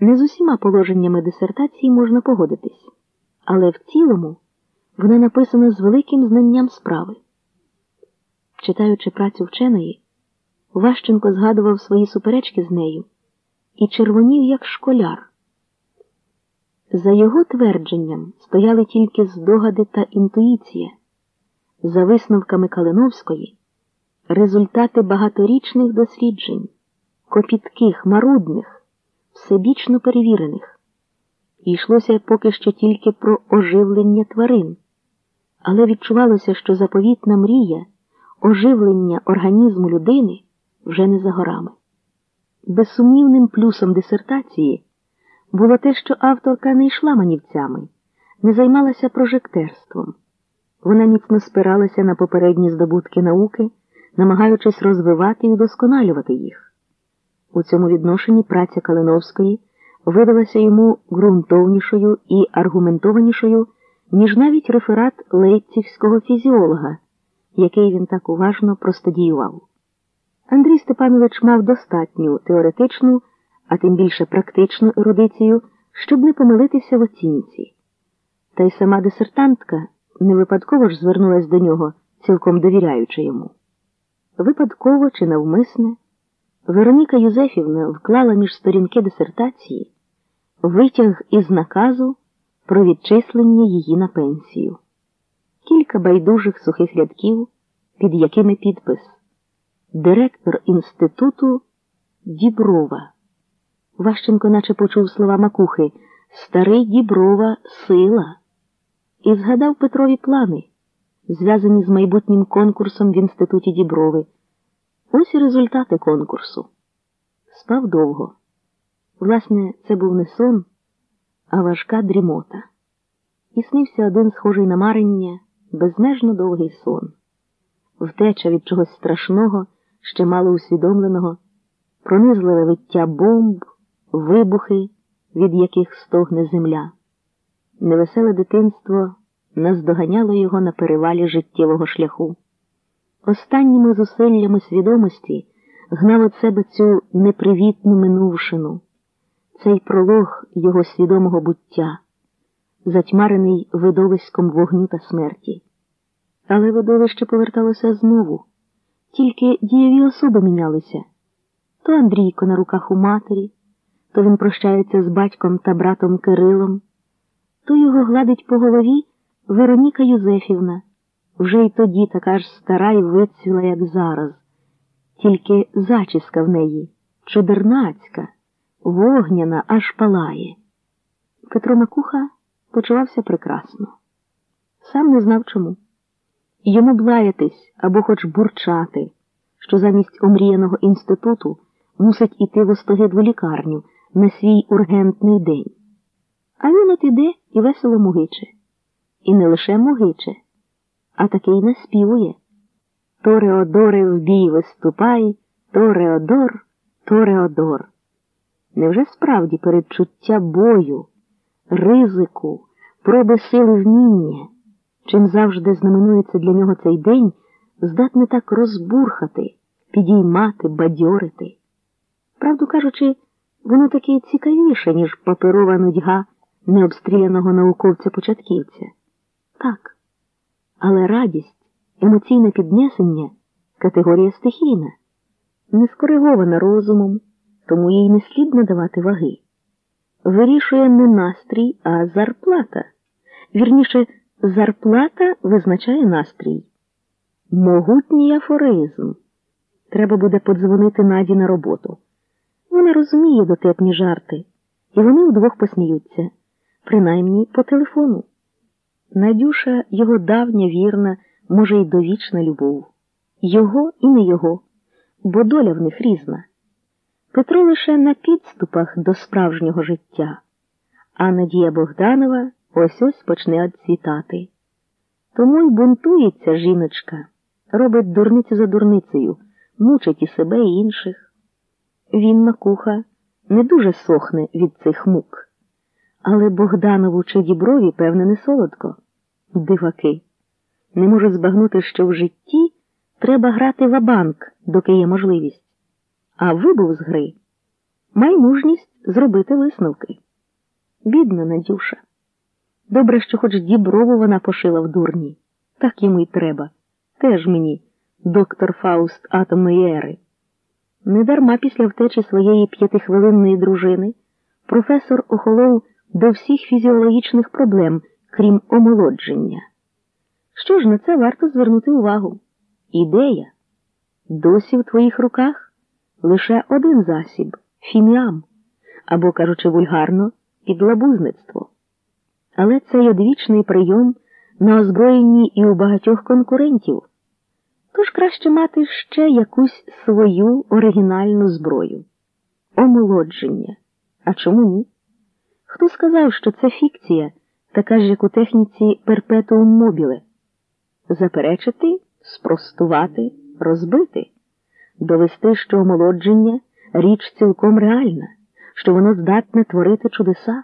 Не з усіма положеннями дисертації можна погодитись, але в цілому вона написана з великим знанням справи. Читаючи працю вченої, Ващенко згадував свої суперечки з нею і червонів як школяр. За його твердженням стояли тільки здогади та інтуїція, за висновками Калиновської, результати багаторічних досліджень, копітких, марудних, всебічно перевірених. Йшлося поки що тільки про оживлення тварин, але відчувалося, що заповітна мрія, оживлення організму людини вже не за горами. Безсумнівним плюсом дисертації було те, що авторка не йшла манівцями, не займалася прожектерством. Вона міцно спиралася на попередні здобутки науки, намагаючись розвивати і удосконалювати їх. У цьому відношенні праця Калиновської видалася йому ґрунтовнішою і аргументованішою, ніж навіть реферат лейпцигського фізіолога, який він так уважно простудіював. Андрій Степанович мав достатню теоретичну, а тим більше практичну ерудицію, щоб не помилитися в оцінці. Та й сама дисертантка не випадково ж звернулась до нього, цілком довіряючи йому. Випадково чи навмисне, Вероніка Юзефівна вклала між сторінки дисертації витяг із наказу про відчислення її на пенсію, кілька байдужих сухих рядків, під якими підпис Директор інституту Діброва. Ващенко наче почув слова макухи Старий Діброва сила. І згадав Петрові плани, зв'язані з майбутнім конкурсом в інституті Діброви. Ось і результати конкурсу. Спав довго. Власне, це був не сон, а важка дрімота. І снився один схожий на марення, безмежно довгий сон, втеча від чогось страшного, ще мало усвідомленого, пронизливе виття бомб, вибухи, від яких стогне земля. Невеселе дитинство наздоганяло його на перевалі життєвого шляху. Останніми зусиллями свідомості гнав від себе цю непривітну минувшину, цей пролог його свідомого буття, затьмарений видовиськом вогню та смерті. Але видовище поверталося знову, тільки дієві особи мінялися то Андрійко на руках у матері, то він прощається з батьком та братом Кирилом, то його гладить по голові Вероніка Юзефівна вже й тоді така ж стара і вицвіла, як зараз, тільки зачіска в неї чудернацька, вогняна аж палає. Петро Макуха почувався прекрасно. Сам не знав чому. Йому блаятись або хоч бурчати, що замість омріяного інституту мусить іти в остогидву лікарню на свій ургентний день. А він от іде і весело мугиче. І не лише мугиче а такий наспівує. Тореодоре в бій виступай, Тореодор, Тореодор. Невже справді передчуття бою, ризику, проби сили вміння, чим завжди знаменується для нього цей день, здатне так розбурхати, підіймати, бадьорити? Правду кажучи, воно таки цікавіше, ніж паперова нудьга необстріляного науковця-початківця. Так. Але радість, емоційне піднесення категорія стихійна, не скоригована розумом, тому їй не слід надавати ваги. Вирішує не настрій, а зарплата. Вірніше, зарплата визначає настрій. Могутній афоризм. Треба буде подзвонити Наді на роботу. Вона розуміє дотепні жарти, і вони вдвох посміються, принаймні по телефону. Надюша його давня, вірна, може, й довічна любов, його і не його, бо доля в них різна. Петро лише на підступах до справжнього життя, а Надія Богданова ось ось почне відцвітати. Тому й бунтується жіночка, робить дурницю за дурницею, мучить і себе, і інших. Він, макуха, не дуже сохне від цих мук. Але Богданову чи діброві, певне, не солодко. Диваки. Не можу збагнути, що в житті треба грати в банк доки є можливість. А вибув з гри. Май мужність зробити висновки. Бідна Надюша. Добре, що хоч діброву вона пошила в дурні. Так йому й треба. Теж мені, доктор Фауст атомної ери. Недарма після втечі своєї п'ятихвилинної дружини професор охолов до всіх фізіологічних проблем, крім омолодження. Що ж на це варто звернути увагу? Ідея. Досі в твоїх руках лише один засіб фіміам, або, кажучи вульгарно, підлабузництво. Але цей одвічний прийом на озброєнні і у багатьох конкурентів. Тож краще мати ще якусь свою оригінальну зброю. Омолодження. А чому ні? Хто сказав, що це фікція, така ж, як у техніці перпетуум мобіле? Заперечити, спростувати, розбити, довести, що омолодження річ цілком реальна, що воно здатне творити чудеса.